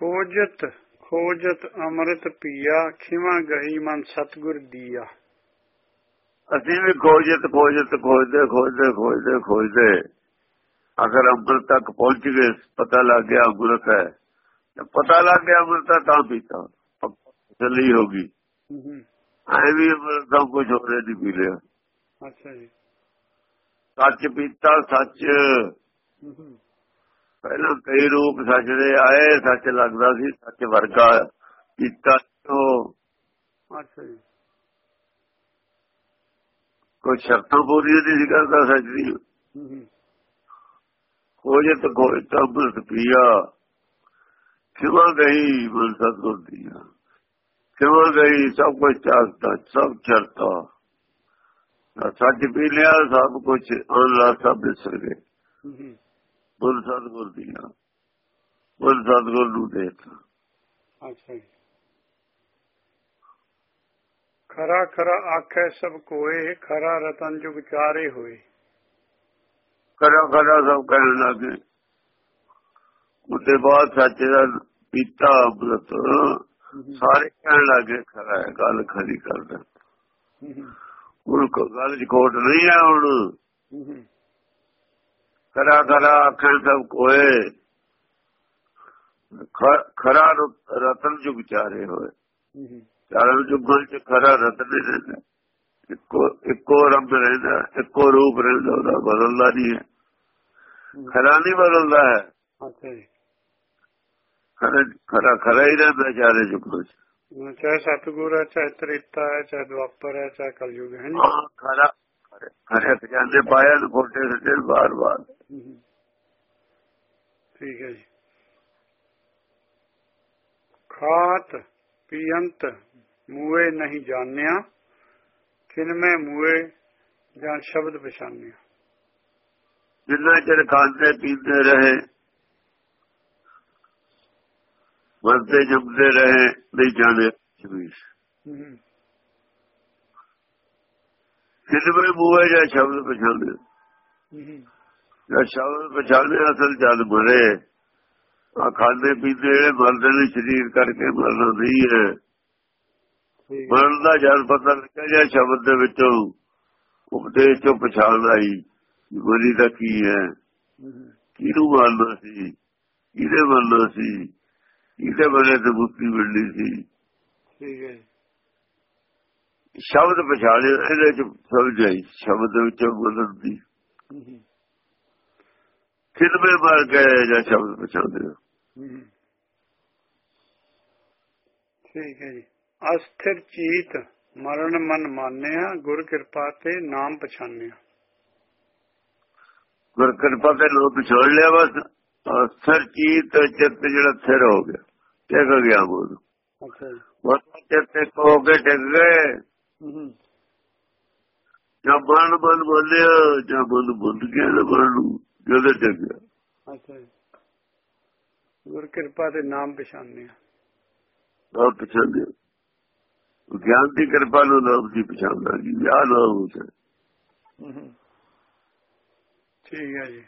ਖੋਜਤ ਖੋਜਤ ਅੰਮ੍ਰਿਤ ਪੀਆ ਖਿਮਾ ਗਈ ਮਨ ਸਤਗੁਰ ਦੀਆ। ਅਸੀਂ ਵੀ ਖੋਜਤ ਖੋਜਤ ਖੋਜਦੇ ਖੋਜਦੇ ਖੋਜਦੇ ਖੋਜਦੇ। ਅਗਰ ਅੰਮ੍ਰਿਤ ਤੱਕ ਪਹੁੰਚ ਗਏ ਪਤਾ ਲੱਗ ਗਿਆ ਅੰਮ੍ਰਿਤ ਹੈ। ਤੇ ਪਤਾ ਲੱਗ ਗਿਆ ਅੰਮ੍ਰਿਤ ਤਾਂ ਪੀਤਾ। ਚੱਲੀ ਹੋ ਗਈ। ਹੂੰ ਐ ਵੀ ਅੰਮ੍ਰਿਤ ਦਾ ਕੁਝ ਹੋਰ ਨਹੀਂ ਪੀ ਲਿਆ ਅੱਛਾ ਜੀ। ਸੱਚ ਪੀਤਾ ਸੱਚ। ਪਹਿਲਾਂ ਕਈ ਰੂਪ ਸੱਚ ਦੇ ਆਏ ਸੱਚ ਲੱਗਦਾ ਸੀ ਸੱਚ ਵਰਗਾ ਪੀਤਾ ਉਹ। ਅੱਛਾ ਜੀ। ਕੋਈ ਸ਼ਰਤਾਂ ਪੂਰੀਆਂ ਨਹੀਂ ਸੀ ਕਰਦਾ ਸੱਚ ਦੀ। ਹੂੰ। ਖੋਜਤ ਖੋਜਤ ਅੰਮ੍ਰਿਤ ਪੀਆ ਕਿਵਾ ਗਈ ਮਨ ਸਤਗੁਰ ਦੀਆ ਕਿਵਾ ਗਈ ਸਭ ਕੁਝ ਚਾਹਤਾ ਸਭ ਚਰਤਾ ਸੱਚ ਪੀ ਲਿਆ ਸਭ ਕੁਝ ਅਨਲਾ ਸਭ ਵਿਸਰ ਗਏ। ਮਨ ਸਤਗੁਰ ਦੀਆ ਮਨ ਸਤਗੁਰ ਨੂੰ ਦੇਤਾ ਅੱਛਾ ਜੀ। ਖਰਾ ਖਰਾ ਆਖੈ ਸਭ ਕੋਏ ਖਰਾ ਰਤਨ ਜੁਗ ਚਾਰੇ ਹੋਏ। ਕਰਾ ਕਰਾ ਸਭ ਕਹਿਣ ਲੱਗੇ। ਉਹਦੇ ਬਾਅਦ ਸੱਚ ਦਾ ਪੀਤਾ ਅੰਮ੍ਰਿਤ। ਸਾਰੇ ਕਹਿਣ ਲੱਗੇ ਖਰਾ ਹੈ ਗੱਲ ਖਰੀ ਕਰਦਾ ਹੁਣ ਕੋ ਗੱਲ ਚ ਖੋਟ ਨਹੀਂ ਹੈ ਹੁਣ। ਖਰਾ ਖਰਾ ਆਖਣ ਸਭ ਕੋਏ। ਖਰਾ ਰਤਨ ਜੁਗ ਚਾਰੇ ਹੋਏ। ਹੂੰ ਚਾਰਾਂ ਜੁਗਾਂ ਚ ਖਰਾ ਰਤਨ ਰਹਿੰਦਾ। ਇੱਕੋ ਇੱਕੋ ਰੰਗ ਰਹਿੰਦਾ ਇੱਕੋ ਰੂਪ ਰਹਿੰਦਾ ਉਹਦਾ ਬਦਲਦਾ ਨਹੀਂ ਹੈ। ਖਰਾ ਨਹੀਂ ਬਦਲਦਾ ਹੈ। ਅੱਛਾ ਜੀ। ਖਰਾ ਖਰਾ ਖਰਾ ਹੀ ਰਹਿੰਦਾ ਚਾਰੇ ਜੁਗਾਂ ਚ। ਚਾਹੇ ਸਤਗੁਰ ਹੈ ਚਾਹੇ ਤ੍ਰੇਤਾ ਹੈ ਚਾਹੇ ਦੁਆਪਰ ਹੈ ਚਾਹੇ ਕਲਯੁਗ ਹੈ ਹਾਂ, ਖਰਾ ਖਰੇ ਖਜ਼ਾਨੇ ਪਾਇਆ ਨੂੰ ਫੋਟੇ ਸੱਟੇ ਬਾਰ ਬਾਰ। ਠੀਕ ਹੈ ਜੀ। ਖਾਤ ਪੀਅੰਤ ਮੂਏ ਨਹੀਂ ਜਾਣਿਆ ਕਿਨਮੇ ਮੂਏ ਜਾਂ ਸ਼ਬਦ ਪਛਾਨਿਆ ਜਿੰਨਾ ਚਿਰ ਖਾਂਦੇ ਪੀਂਦੇ ਰਹੇ ਵਰਤੇ ਜੰਮਦੇ ਰਹੇ ਨਹੀਂ ਜਾਣੇ ਸ਼ਬੀਰ ਹੂੰ ਕਿਸਮੇ ਮੂਹੇ ਜਾਂ ਸ਼ਬਦ ਪਛਾਣੇ ਹੂੰ ਜਾਂ ਸ਼ਬਦ ਪਛਾਣੇ ਅਸਲ ਜਦ ਮਰੇ ਆ ਖਾਂਦੇ ਪੀਂਦੇ ਮਰਦੇ ਨੇ ਸਰੀਰ ਕਰਕੇ ਮਰਨਾ ਨਹੀਂ ਹੈ। ਹੈ ਮਰਨ ਦਾ ਜਦ ਪਤਾ ਲੱਗਿਆ ਜਾਂ ਸ਼ਬਦ ਦੇ ਵਿੱਚੋਂ ਉਪਦੇਸ਼ ਚੋਂ ਪਛਾਣ ਆਈ ਕਿ ਮਰੀ ਦਾ ਕੀ ਹੈ? ਹੂੰ। ਕਿਹਨੂੰ ਮੰਨਣਾ ਸੀ? ਕਿਹਦੇ ਮੰਨਣਾ ਸੀ? ਕਿਹਦੇ ਬਲੇ ਤੇ ਮੁਕਤੀ ਮਿਲਣੀ ਸੀ? ਠੀਕ ਹੈ ਸ਼ਬਦ ਪਛਾਣੇ ਇਹਦੇ ਚ ਸਮਝ ਆਈ ਸ਼ਬਦ ਦੇ ਵਿੱਚੋਂ ਬੋਲਣ ਖਿਦਮੇ ਮਰ ਗਏ ਜਾਂ ਸ਼ਬਦ ਪਛਾਣਦੇ ਹੋ। ਠੀਕ ਹੈ ਜੀ। ਅਸਥਿਰ ਚੀਤ ਮਰਨ ਮਨ ਮਾਨਿਆ ਗੁਰ ਕਿਰਪਾ ਤੇ ਨਾਮ ਪਛਾਨਿਆ। ਗੁਰ ਕਿਰਪਾ ਤੇ ਲੋਕ ਪਛਾਣ ਲਿਆ ਬਸ। ਅਸਰ ਚੀਤ ਚਿੱਤ ਜਿਹੜਾ ਥਿਰ ਹੋ ਗਿਆ ਟਿਕ ਗਿਆ ਬੋਲ। ਬਸ ਚਿੱਤ ਹੋ ਕੇ ਟਿਕ ਗਏ। ਜਾਂ ਮਨ ਮਨ ਬੋਲਿਆ ਜਾਂ ਮਨ ਬੁੱਧ ਗਿਆ ਮਨ ਨੂੰ। ਜਦੋਂ ਟਿਕ ਗਿਆ ਅੱਛਾ ਜੀ। ਗੁਰ ਕਿਰਪਾ ਤੇ ਨਾਮ ਪਛਾਨਿਆ ਨਾਮ ਪਛਾਣਿਆ ਗਿਆਨ ਦੀ ਕਿਰਪਾ ਨੂੰ ਨਾਮ ਦੀ ਪਛਾਣ ਲੱਗੀ ਵਿਆਹ ਨਾਮ ਹੁੰਦਾ ਹੂੰ। ਠੀਕ ਹੈ ਜੀ।